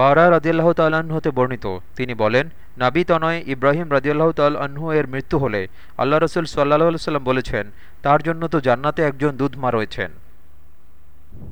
বারা রাজিয়াল্লাহ তাল্লাহ্ন হতে বর্ণিত। তিনি বলেন, নাবি তনয় ইব্রাহিম রাজিয়াল্লাহ তাল্লাহ্ন এর মৃত্যু হলে আল্লাহ রসুল সাল্লাহ সাল্লাম বলেছেন, তার জন্য তো জান্নাতে একজন দুধমা রয়েছেন।